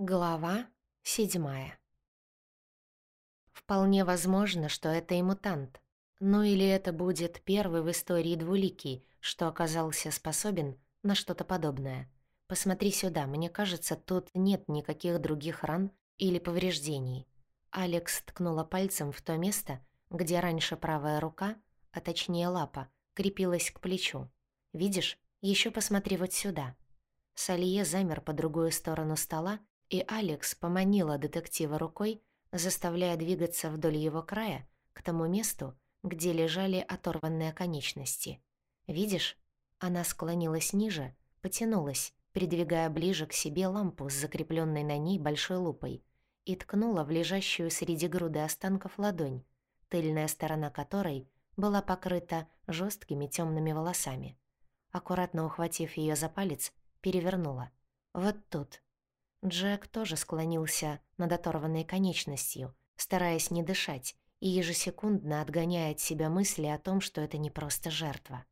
Глава седьмая. Вполне возможно, что это и мутант. Ну или это будет первый в истории двуликий, что оказался способен на что-то подобное. Посмотри сюда, мне кажется, тут нет никаких других ран или повреждений. Алекс ткнула пальцем в то место, где раньше правая рука, а точнее лапа, крепилась к плечу. Видишь? Еще посмотри вот сюда. Салье замер по другую сторону стола и Алекс поманила детектива рукой, заставляя двигаться вдоль его края к тому месту, где лежали оторванные конечности. «Видишь?» Она склонилась ниже, потянулась, придвигая ближе к себе лампу с закрепленной на ней большой лупой, и ткнула в лежащую среди груды останков ладонь, тыльная сторона которой была покрыта жесткими темными волосами. Аккуратно ухватив ее за палец, перевернула. «Вот тут, Джек тоже склонился над оторванной конечностью, стараясь не дышать и ежесекундно отгоняя от себя мысли о том, что это не просто жертва.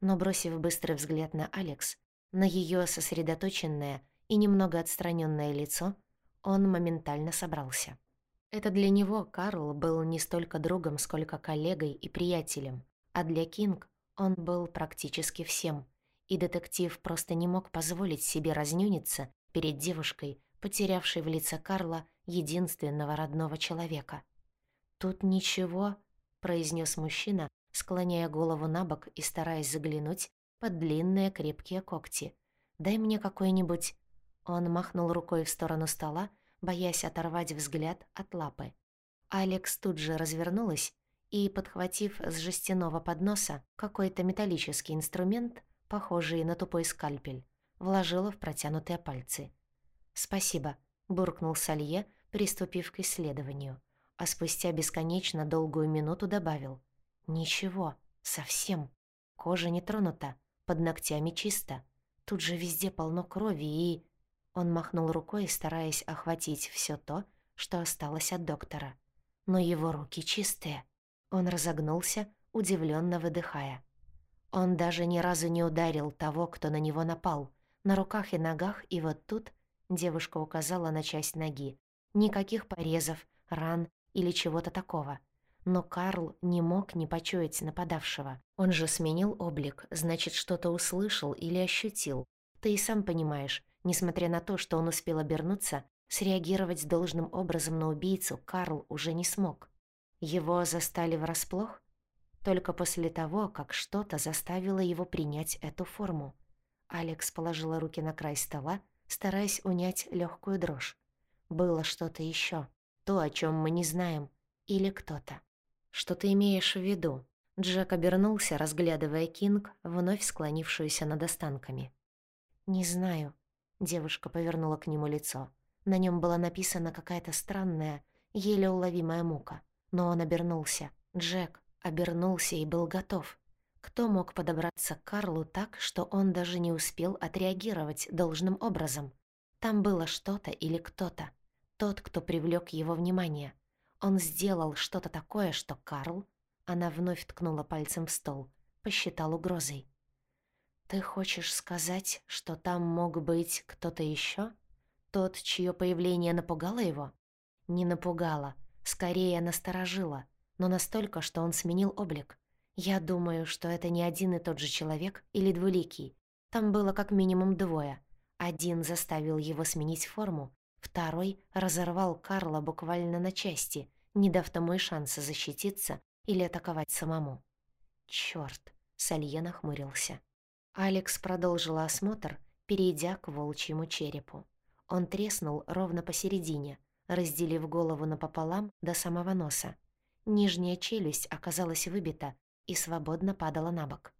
Но бросив быстрый взгляд на Алекс, на её сосредоточенное и немного отстранённое лицо, он моментально собрался. Это для него Карл был не столько другом, сколько коллегой и приятелем, а для Кинг он был практически всем, и детектив просто не мог позволить себе разнюниться перед девушкой, потерявшей в лице Карла единственного родного человека. «Тут ничего», — произнес мужчина, склоняя голову на бок и стараясь заглянуть под длинные крепкие когти. «Дай мне какой-нибудь...» Он махнул рукой в сторону стола, боясь оторвать взгляд от лапы. Алекс тут же развернулась и, подхватив с жестяного подноса какой-то металлический инструмент, похожий на тупой скальпель, вложила в протянутые пальцы. «Спасибо», — буркнул Салье, приступив к исследованию, а спустя бесконечно долгую минуту добавил. «Ничего, совсем. Кожа не тронута, под ногтями чисто. Тут же везде полно крови и...» Он махнул рукой, стараясь охватить все то, что осталось от доктора. Но его руки чистые. Он разогнулся, удивленно выдыхая. Он даже ни разу не ударил того, кто на него напал — на руках и ногах, и вот тут девушка указала на часть ноги. Никаких порезов, ран или чего-то такого. Но Карл не мог не почуять нападавшего. Он же сменил облик, значит, что-то услышал или ощутил. Ты и сам понимаешь, несмотря на то, что он успел обернуться, среагировать должным образом на убийцу Карл уже не смог. Его застали врасплох? Только после того, как что-то заставило его принять эту форму. Алекс положила руки на край стола, стараясь унять легкую дрожь. Было что-то еще, то, о чем мы не знаем, или кто-то. Что ты имеешь в виду? Джек обернулся, разглядывая Кинг, вновь склонившуюся над останками. «Не знаю». Девушка повернула к нему лицо. На нем была написана какая-то странная, еле уловимая мука. Но он обернулся. Джек обернулся и был готов. Кто мог подобраться к Карлу так, что он даже не успел отреагировать должным образом? Там было что-то или кто-то. Тот, кто привлек его внимание. Он сделал что-то такое, что Карл... Она вновь ткнула пальцем в стол. Посчитал угрозой. «Ты хочешь сказать, что там мог быть кто-то еще? Тот, чье появление напугало его?» «Не напугало. Скорее насторожило. Но настолько, что он сменил облик. Я думаю, что это не один и тот же человек или двуликий. Там было как минимум двое. Один заставил его сменить форму, второй разорвал Карла буквально на части, не дав тому и шанса защититься или атаковать самому. Чёрт, Салье нахмурился. Алекс продолжила осмотр, перейдя к волчьему черепу. Он треснул ровно посередине, разделив голову напополам до самого носа. Нижняя челюсть оказалась выбита, и свободно падала на бок.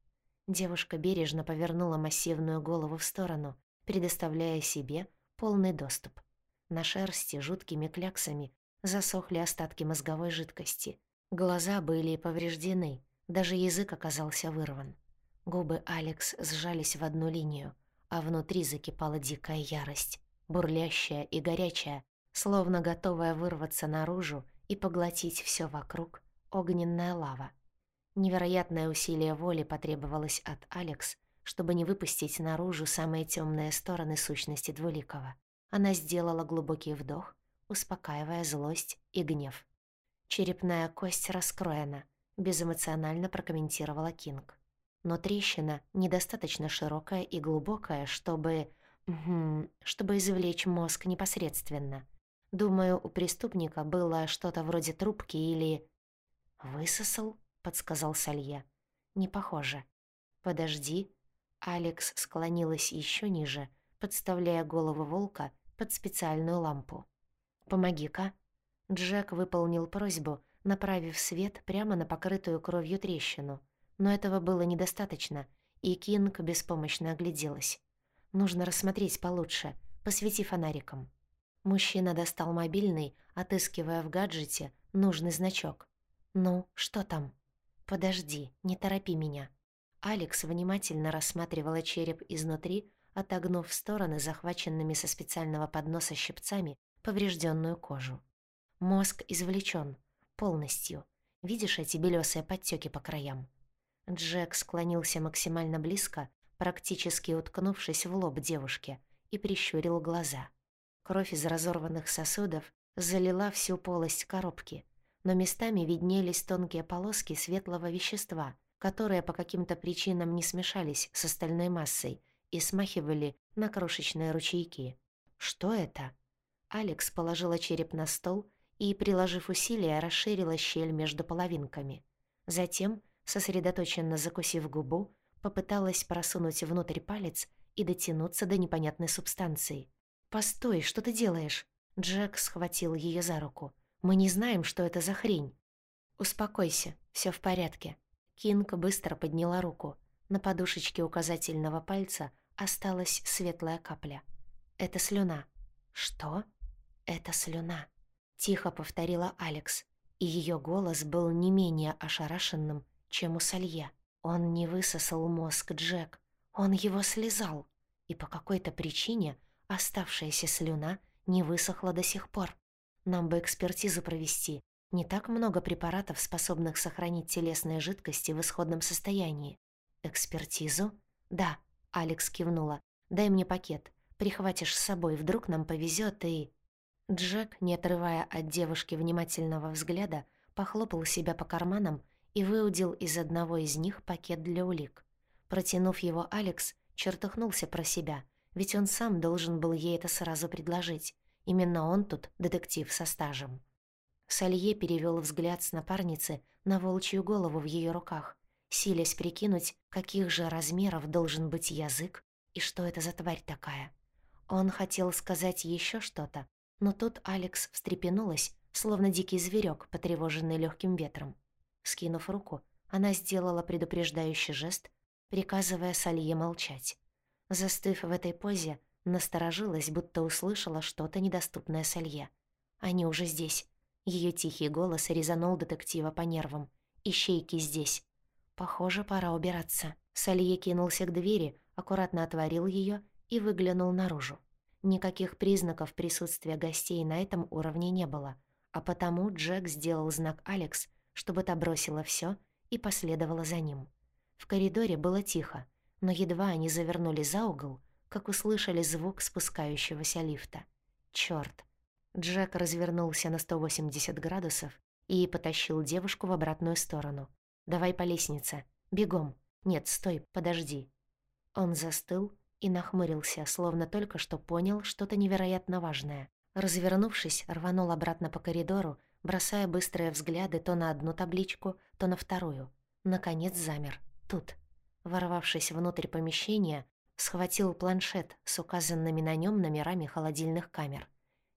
Девушка бережно повернула массивную голову в сторону, предоставляя себе полный доступ. На шерсти жуткими кляксами засохли остатки мозговой жидкости. Глаза были повреждены, даже язык оказался вырван. Губы Алекс сжались в одну линию, а внутри закипала дикая ярость, бурлящая и горячая, словно готовая вырваться наружу и поглотить все вокруг огненная лава. Невероятное усилие воли потребовалось от Алекс, чтобы не выпустить наружу самые темные стороны сущности Двуликова. Она сделала глубокий вдох, успокаивая злость и гнев. «Черепная кость раскроена», — безэмоционально прокомментировала Кинг. «Но трещина недостаточно широкая и глубокая, чтобы... чтобы извлечь мозг непосредственно. Думаю, у преступника было что-то вроде трубки или...» «Высосал?» — подсказал Салье. «Не похоже». «Подожди». Алекс склонилась еще ниже, подставляя голову волка под специальную лампу. «Помоги-ка». Джек выполнил просьбу, направив свет прямо на покрытую кровью трещину. Но этого было недостаточно, и Кинг беспомощно огляделась. «Нужно рассмотреть получше. Посвети фонариком». Мужчина достал мобильный, отыскивая в гаджете нужный значок. «Ну, что там?» «Подожди, не торопи меня». Алекс внимательно рассматривала череп изнутри, отогнув в стороны захваченными со специального подноса щипцами поврежденную кожу. Мозг извлечен полностью. Видишь эти белесые подтеки по краям? Джек склонился максимально близко, практически уткнувшись в лоб девушки, и прищурил глаза. Кровь из разорванных сосудов залила всю полость коробки, но местами виднелись тонкие полоски светлого вещества, которые по каким-то причинам не смешались с остальной массой и смахивали на крошечные ручейки. Что это? Алекс положила череп на стол и, приложив усилия, расширила щель между половинками. Затем, сосредоточенно закусив губу, попыталась просунуть внутрь палец и дотянуться до непонятной субстанции. «Постой, что ты делаешь?» Джек схватил ее за руку. «Мы не знаем, что это за хрень». «Успокойся, все в порядке». Кинг быстро подняла руку. На подушечке указательного пальца осталась светлая капля. «Это слюна». «Что?» «Это слюна», — тихо повторила Алекс, и ее голос был не менее ошарашенным, чем у Салье. Он не высосал мозг Джек, он его слезал, и по какой-то причине оставшаяся слюна не высохла до сих пор. Нам бы экспертизу провести. Не так много препаратов, способных сохранить телесные жидкости в исходном состоянии. Экспертизу? Да, Алекс кивнула. Дай мне пакет. Прихватишь с собой, вдруг нам повезет и... Джек, не отрывая от девушки внимательного взгляда, похлопал себя по карманам и выудил из одного из них пакет для улик. Протянув его Алекс, чертыхнулся про себя, ведь он сам должен был ей это сразу предложить. Именно он тут детектив со стажем. Салье перевел взгляд с напарницы на волчью голову в ее руках, силясь прикинуть, каких же размеров должен быть язык и что это за тварь такая. Он хотел сказать еще что-то, но тут Алекс встрепенулась, словно дикий зверек, потревоженный легким ветром. Скинув руку, она сделала предупреждающий жест, приказывая Салье молчать. Застыв в этой позе, насторожилась, будто услышала что-то недоступное Салье. «Они уже здесь». Ее тихий голос резанул детектива по нервам. «Ищейки здесь». «Похоже, пора убираться». Салье кинулся к двери, аккуратно отворил ее и выглянул наружу. Никаких признаков присутствия гостей на этом уровне не было, а потому Джек сделал знак Алекс, чтобы та бросила всё и последовала за ним. В коридоре было тихо, но едва они завернули за угол, как услышали звук спускающегося лифта. Чёрт! Джек развернулся на 180 градусов и потащил девушку в обратную сторону. «Давай по лестнице. Бегом. Нет, стой, подожди». Он застыл, и нахмурился, словно только что понял что-то невероятно важное. Развернувшись, рванул обратно по коридору, бросая быстрые взгляды то на одну табличку, то на вторую. Наконец замер. Тут. Ворвавшись внутрь помещения, схватил планшет с указанными на нем номерами холодильных камер.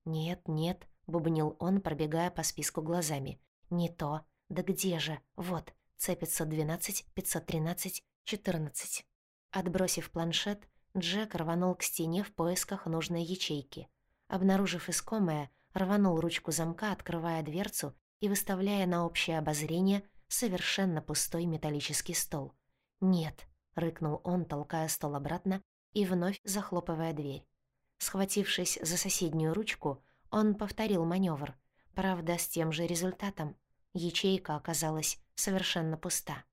«Нет, нет», — бубнил он, пробегая по списку глазами. «Не то. Да где же? Вот, С-512, 513, 14». Отбросив планшет, Джек рванул к стене в поисках нужной ячейки. Обнаружив искомое, рванул ручку замка, открывая дверцу и выставляя на общее обозрение совершенно пустой металлический стол. «Нет», — рыкнул он, толкая стол обратно и вновь захлопывая дверь. Схватившись за соседнюю ручку, он повторил маневр, правда, с тем же результатом. Ячейка оказалась совершенно пуста.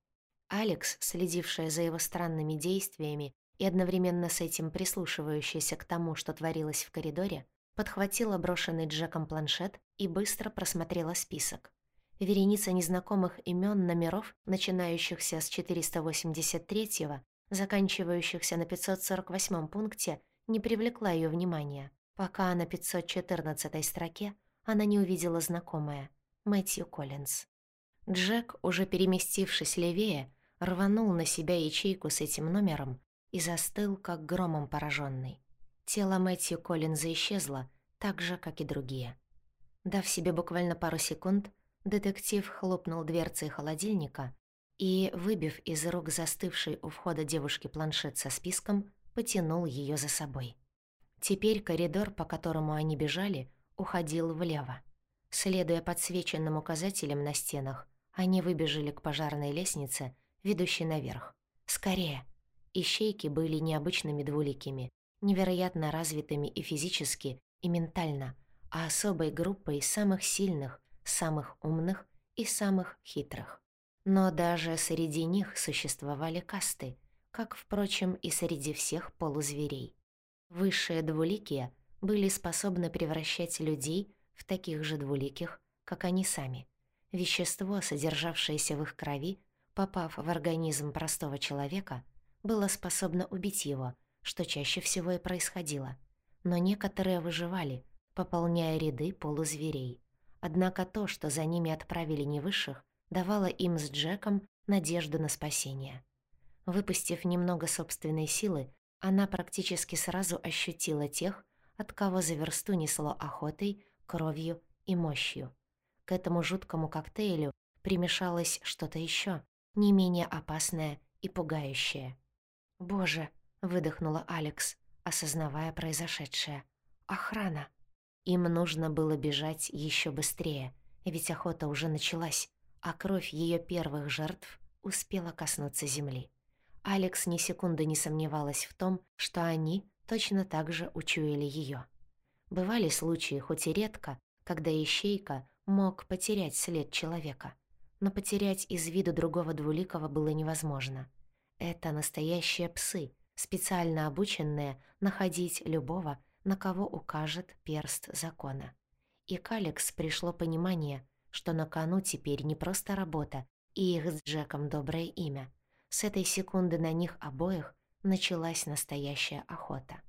Алекс, следившая за его странными действиями, и одновременно с этим прислушивающаяся к тому, что творилось в коридоре, подхватила брошенный Джеком планшет и быстро просмотрела список. Вереница незнакомых имен номеров, начинающихся с 483-го, заканчивающихся на 548 пункте, не привлекла ее внимания, пока на 514 строке она не увидела знакомое — Мэтью Коллинз. Джек, уже переместившись левее, рванул на себя ячейку с этим номером и застыл, как громом пораженный. Тело Мэтью Коллинза исчезло, так же, как и другие. Дав себе буквально пару секунд, детектив хлопнул дверцей холодильника и, выбив из рук застывшей у входа девушки планшет со списком, потянул ее за собой. Теперь коридор, по которому они бежали, уходил влево. Следуя подсвеченным указателям на стенах, они выбежали к пожарной лестнице, ведущей наверх. «Скорее!» Ищейки были необычными двуликими, невероятно развитыми и физически, и ментально, а особой группой самых сильных, самых умных и самых хитрых. Но даже среди них существовали касты, как, впрочем, и среди всех полузверей. Высшие двуликие были способны превращать людей в таких же двуликих, как они сами. Вещество, содержавшееся в их крови, попав в организм простого человека, было способно убить его, что чаще всего и происходило. Но некоторые выживали, пополняя ряды полузверей. Однако то, что за ними отправили невысших, давало им с Джеком надежду на спасение. Выпустив немного собственной силы, она практически сразу ощутила тех, от кого за версту несло охотой, кровью и мощью. К этому жуткому коктейлю примешалось что-то еще, не менее опасное и пугающее. «Боже!» — выдохнула Алекс, осознавая произошедшее. «Охрана!» Им нужно было бежать еще быстрее, ведь охота уже началась, а кровь ее первых жертв успела коснуться земли. Алекс ни секунды не сомневалась в том, что они точно так же учуяли ее. Бывали случаи, хоть и редко, когда ищейка мог потерять след человека, но потерять из виду другого двуликого было невозможно. Это настоящие псы, специально обученные находить любого, на кого укажет перст закона. И к Алекс пришло понимание, что на кону теперь не просто работа и их с Джеком доброе имя. С этой секунды на них обоих началась настоящая охота.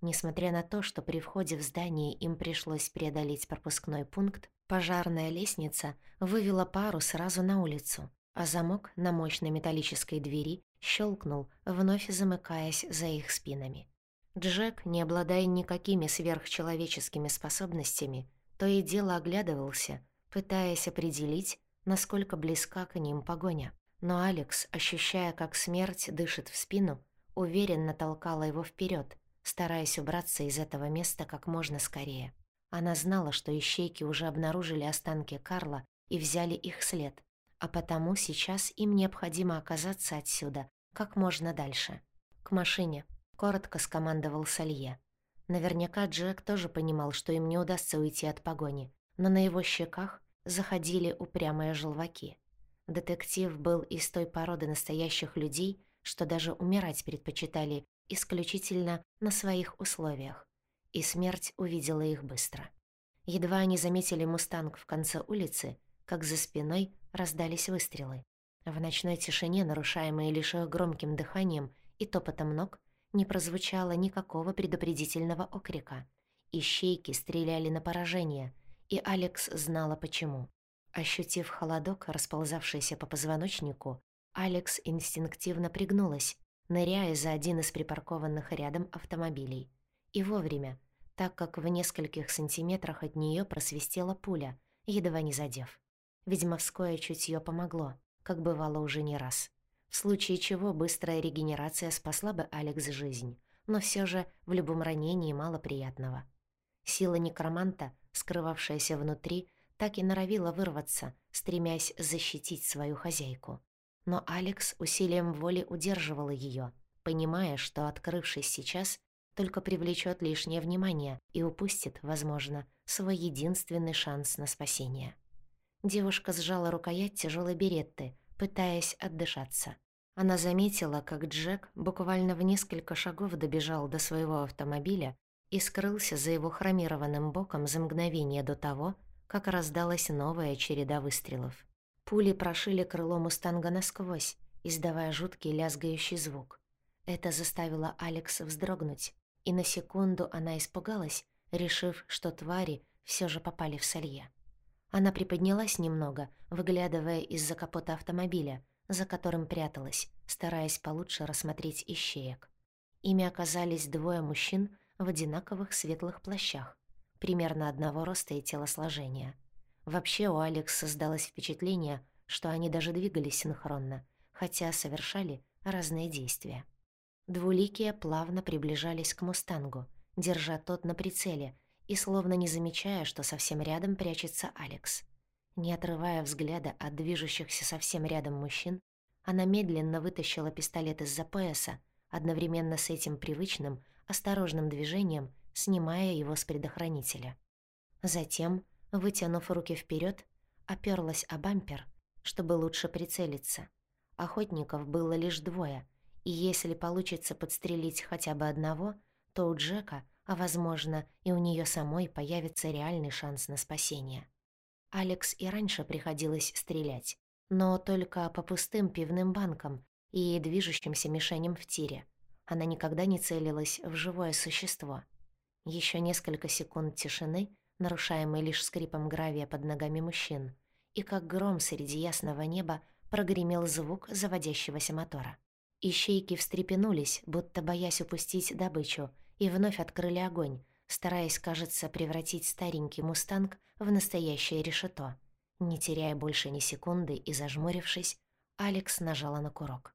Несмотря на то, что при входе в здание им пришлось преодолеть пропускной пункт, пожарная лестница вывела пару сразу на улицу, а замок на мощной металлической двери щелкнул, вновь замыкаясь за их спинами. Джек, не обладая никакими сверхчеловеческими способностями, то и дело оглядывался, пытаясь определить, насколько близка к ним погоня. Но Алекс, ощущая, как смерть дышит в спину, уверенно толкала его вперед, стараясь убраться из этого места как можно скорее. Она знала, что ищейки уже обнаружили останки Карла и взяли их след, а потому сейчас им необходимо оказаться отсюда как можно дальше. К машине. Коротко скомандовал Салье. Наверняка Джек тоже понимал, что им не удастся уйти от погони, но на его щеках заходили упрямые желваки. Детектив был из той породы настоящих людей, что даже умирать предпочитали исключительно на своих условиях, и смерть увидела их быстро. Едва они заметили «Мустанг» в конце улицы, как за спиной раздались выстрелы. В ночной тишине, нарушаемой лишь громким дыханием и топотом ног, не прозвучало никакого предупредительного окрика. Ищейки стреляли на поражение, и Алекс знала почему. Ощутив холодок, расползавшийся по позвоночнику, Алекс инстинктивно пригнулась, ныряя за один из припаркованных рядом автомобилей. И вовремя, так как в нескольких сантиметрах от нее просвистела пуля, едва не задев. Ведьмовское чутье помогло, как бывало уже не раз в случае чего быстрая регенерация спасла бы Алекс жизнь, но все же в любом ранении мало приятного. Сила некроманта, скрывавшаяся внутри, так и норовила вырваться, стремясь защитить свою хозяйку. Но Алекс усилием воли удерживала ее, понимая, что, открывшись сейчас, только привлечет лишнее внимание и упустит, возможно, свой единственный шанс на спасение. Девушка сжала рукоять тяжелой беретты, пытаясь отдышаться. Она заметила, как Джек буквально в несколько шагов добежал до своего автомобиля и скрылся за его хромированным боком за мгновение до того, как раздалась новая череда выстрелов. Пули прошили крыло «Мустанга» насквозь, издавая жуткий лязгающий звук. Это заставило Алекс вздрогнуть, и на секунду она испугалась, решив, что твари все же попали в солье. Она приподнялась немного, выглядывая из-за капота автомобиля, за которым пряталась, стараясь получше рассмотреть ищеек. Ими оказались двое мужчин в одинаковых светлых плащах, примерно одного роста и телосложения. Вообще у Алекс создалось впечатление, что они даже двигались синхронно, хотя совершали разные действия. Двуликие плавно приближались к «Мустангу», держа тот на прицеле и словно не замечая, что совсем рядом прячется Алекс. Не отрывая взгляда от движущихся совсем рядом мужчин, она медленно вытащила пистолет из-за пояса, одновременно с этим привычным, осторожным движением снимая его с предохранителя. Затем, вытянув руки вперед, оперлась о бампер, чтобы лучше прицелиться. Охотников было лишь двое, и если получится подстрелить хотя бы одного, то у Джека, а возможно и у нее самой появится реальный шанс на спасение. Алекс и раньше приходилось стрелять, но только по пустым пивным банкам и движущимся мишеням в тире. Она никогда не целилась в живое существо. Еще несколько секунд тишины, нарушаемой лишь скрипом гравия под ногами мужчин, и как гром среди ясного неба прогремел звук заводящегося мотора. Ищейки встрепенулись, будто боясь упустить добычу, и вновь открыли огонь, стараясь, кажется, превратить старенький «Мустанг» в настоящее решето. Не теряя больше ни секунды и зажмурившись, Алекс нажала на курок.